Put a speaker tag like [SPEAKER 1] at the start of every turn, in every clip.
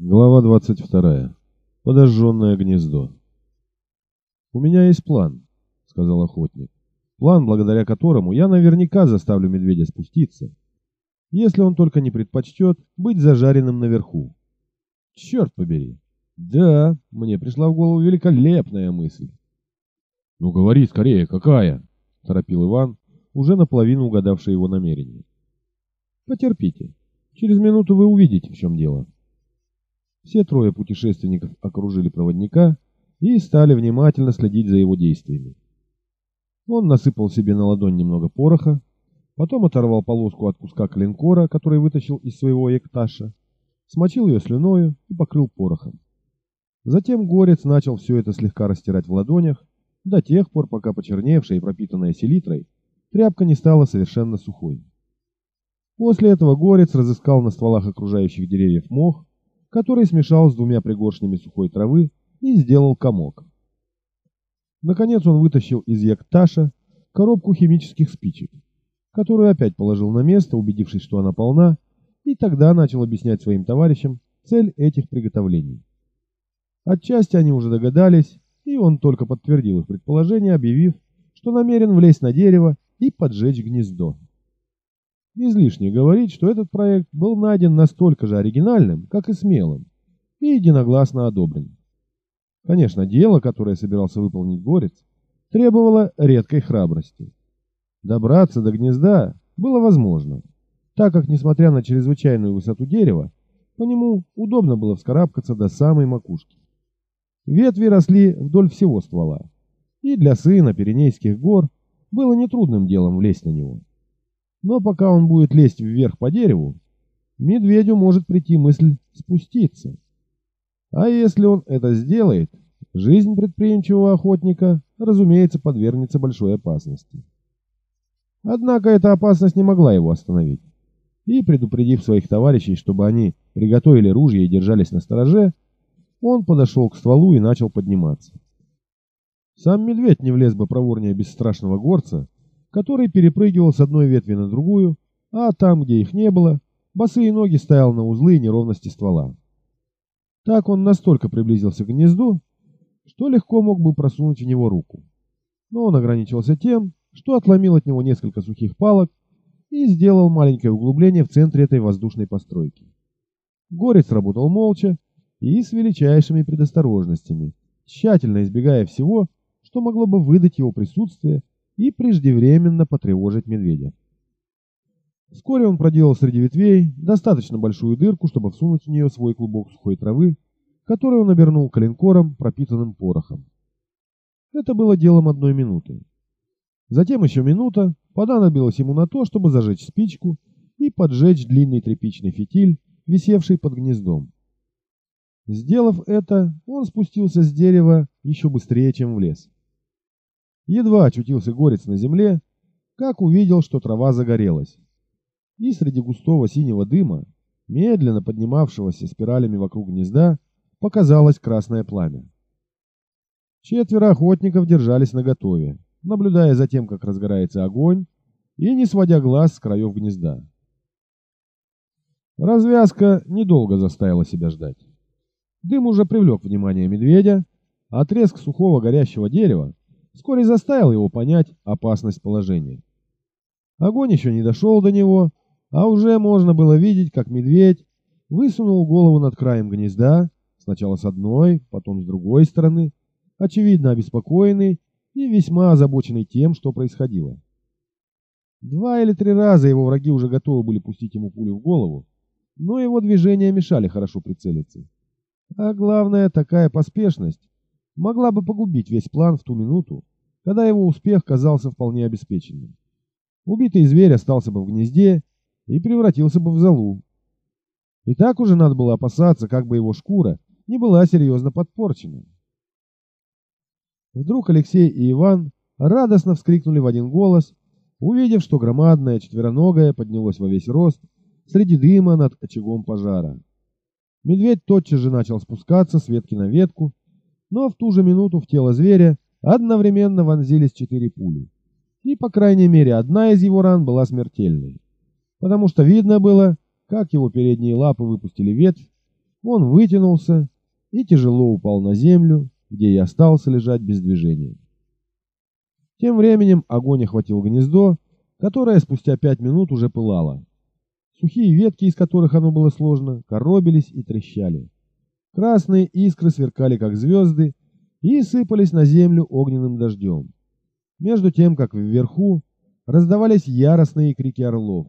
[SPEAKER 1] Глава 22. Подожженное гнездо. «У меня есть план», — сказал охотник. «План, благодаря которому я наверняка заставлю медведя спуститься, если он только не предпочтет быть зажаренным наверху. Черт побери! Да, мне пришла в голову великолепная мысль». «Ну говори скорее, какая?» — торопил Иван, уже наполовину угадавший его намерение. «Потерпите. Через минуту вы увидите, в чем дело». Все трое путешественников окружили проводника и стали внимательно следить за его действиями. Он насыпал себе на ладонь немного пороха, потом оторвал полоску от куска клинкора, который вытащил из своего экташа, смочил ее слюною и покрыл порохом. Затем горец начал все это слегка растирать в ладонях, до тех пор, пока почерневшая и пропитанная селитрой тряпка не стала совершенно сухой. После этого горец разыскал на стволах окружающих деревьев мох, который смешал с двумя пригоршнями сухой травы и сделал комок. Наконец он вытащил из якташа коробку химических спичек, которую опять положил на место, убедившись, что она полна, и тогда начал объяснять своим товарищам цель этих приготовлений. Отчасти они уже догадались, и он только подтвердил их предположение, объявив, что намерен влезть на дерево и поджечь гнездо. Излишне говорить, что этот проект был найден настолько же оригинальным, как и смелым, и единогласно одобрен. Конечно, дело, которое собирался выполнить Горец, требовало редкой храбрости. Добраться до гнезда было возможно, так как, несмотря на чрезвычайную высоту дерева, по нему удобно было вскарабкаться до самой макушки. Ветви росли вдоль всего ствола, и для сына Пиренейских гор было нетрудным делом влезть на него. Но пока он будет лезть вверх по дереву, медведю может прийти мысль спуститься. А если он это сделает, жизнь предприимчивого охотника, разумеется, подвергнется большой опасности. Однако эта опасность не могла его остановить. И, предупредив своих товарищей, чтобы они приготовили ружья и держались на стороже, он подошел к стволу и начал подниматься. Сам медведь не влез бы проворнее бесстрашного горца, который перепрыгивал с одной ветви на другую, а там, где их не было, босые ноги стоял на узлы и неровности ствола. Так он настолько приблизился к гнезду, что легко мог бы просунуть в него руку. Но он ограничился тем, что отломил от него несколько сухих палок и сделал маленькое углубление в центре этой воздушной постройки. Горец работал молча и с величайшими предосторожностями, тщательно избегая всего, что могло бы выдать его присутствие и преждевременно потревожить медведя. Вскоре он проделал среди ветвей достаточно большую дырку, чтобы всунуть в нее свой клубок сухой травы, который он обернул коленкором, пропитанным порохом. Это было делом одной минуты. Затем еще минута понадобилась ему на то, чтобы зажечь спичку и поджечь длинный тряпичный фитиль, висевший под гнездом. Сделав это, он спустился с дерева еще быстрее, чем влез. Едва очутился горец на земле, как увидел, что трава загорелась. И среди густого синего дыма, медленно поднимавшегося спиралями вокруг гнезда, показалось красное пламя. Четверо охотников держались наготове, наблюдая за тем, как разгорается огонь, и не сводя глаз с краев гнезда. Развязка недолго заставила себя ждать. Дым уже привлек внимание медведя, а треск сухого горящего дерева вскоре заставил его понять опасность положения. Огонь еще не дошел до него, а уже можно было видеть, как медведь высунул голову над краем гнезда, сначала с одной, потом с другой стороны, очевидно обеспокоенный и весьма озабоченный тем, что происходило. Два или три раза его враги уже готовы были пустить ему пулю в голову, но его движения мешали хорошо прицелиться. А главное, такая поспешность могла бы погубить весь план в ту минуту, когда его успех казался вполне обеспеченным. Убитый зверь остался бы в гнезде и превратился бы в залу. И так уже надо было опасаться, как бы его шкура не была серьезно подпорчена. Вдруг Алексей и Иван радостно вскрикнули в один голос, увидев, что громадное четвероногое поднялось во весь рост среди дыма над очагом пожара. Медведь тотчас же начал спускаться с ветки на ветку, но в ту же минуту в тело зверя одновременно вонзились четыре пули. И, по крайней мере, одна из его ран была смертельной, потому что видно было, как его передние лапы выпустили ветвь, Он вытянулся и тяжело упал на землю, где и остался лежать без движения. Тем временем огонь охватил гнездо, которое спустя пять минут уже пылало. Сухие ветки, из которых оно было сложно, коробились и трещали. Красные искры сверкали, как звезды, и сыпались на землю огненным дождем. Между тем, как вверху раздавались яростные крики орлов,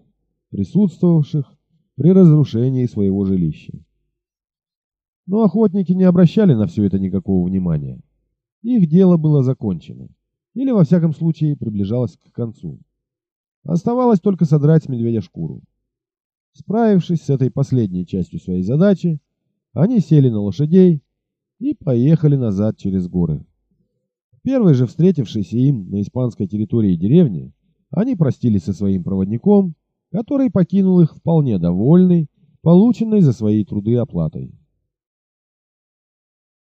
[SPEAKER 1] присутствовавших при разрушении своего жилища. Но охотники не обращали на все это никакого внимания. Их дело было закончено, или во всяком случае приближалось к концу. Оставалось только содрать с медведя шкуру. Справившись с этой последней частью своей задачи, они сели на лошадей и поехали назад через горы. Первый же встретившийся им на испанской территории деревни, они простились со своим проводником, который покинул их вполне довольный, полученной за свои труды оплатой.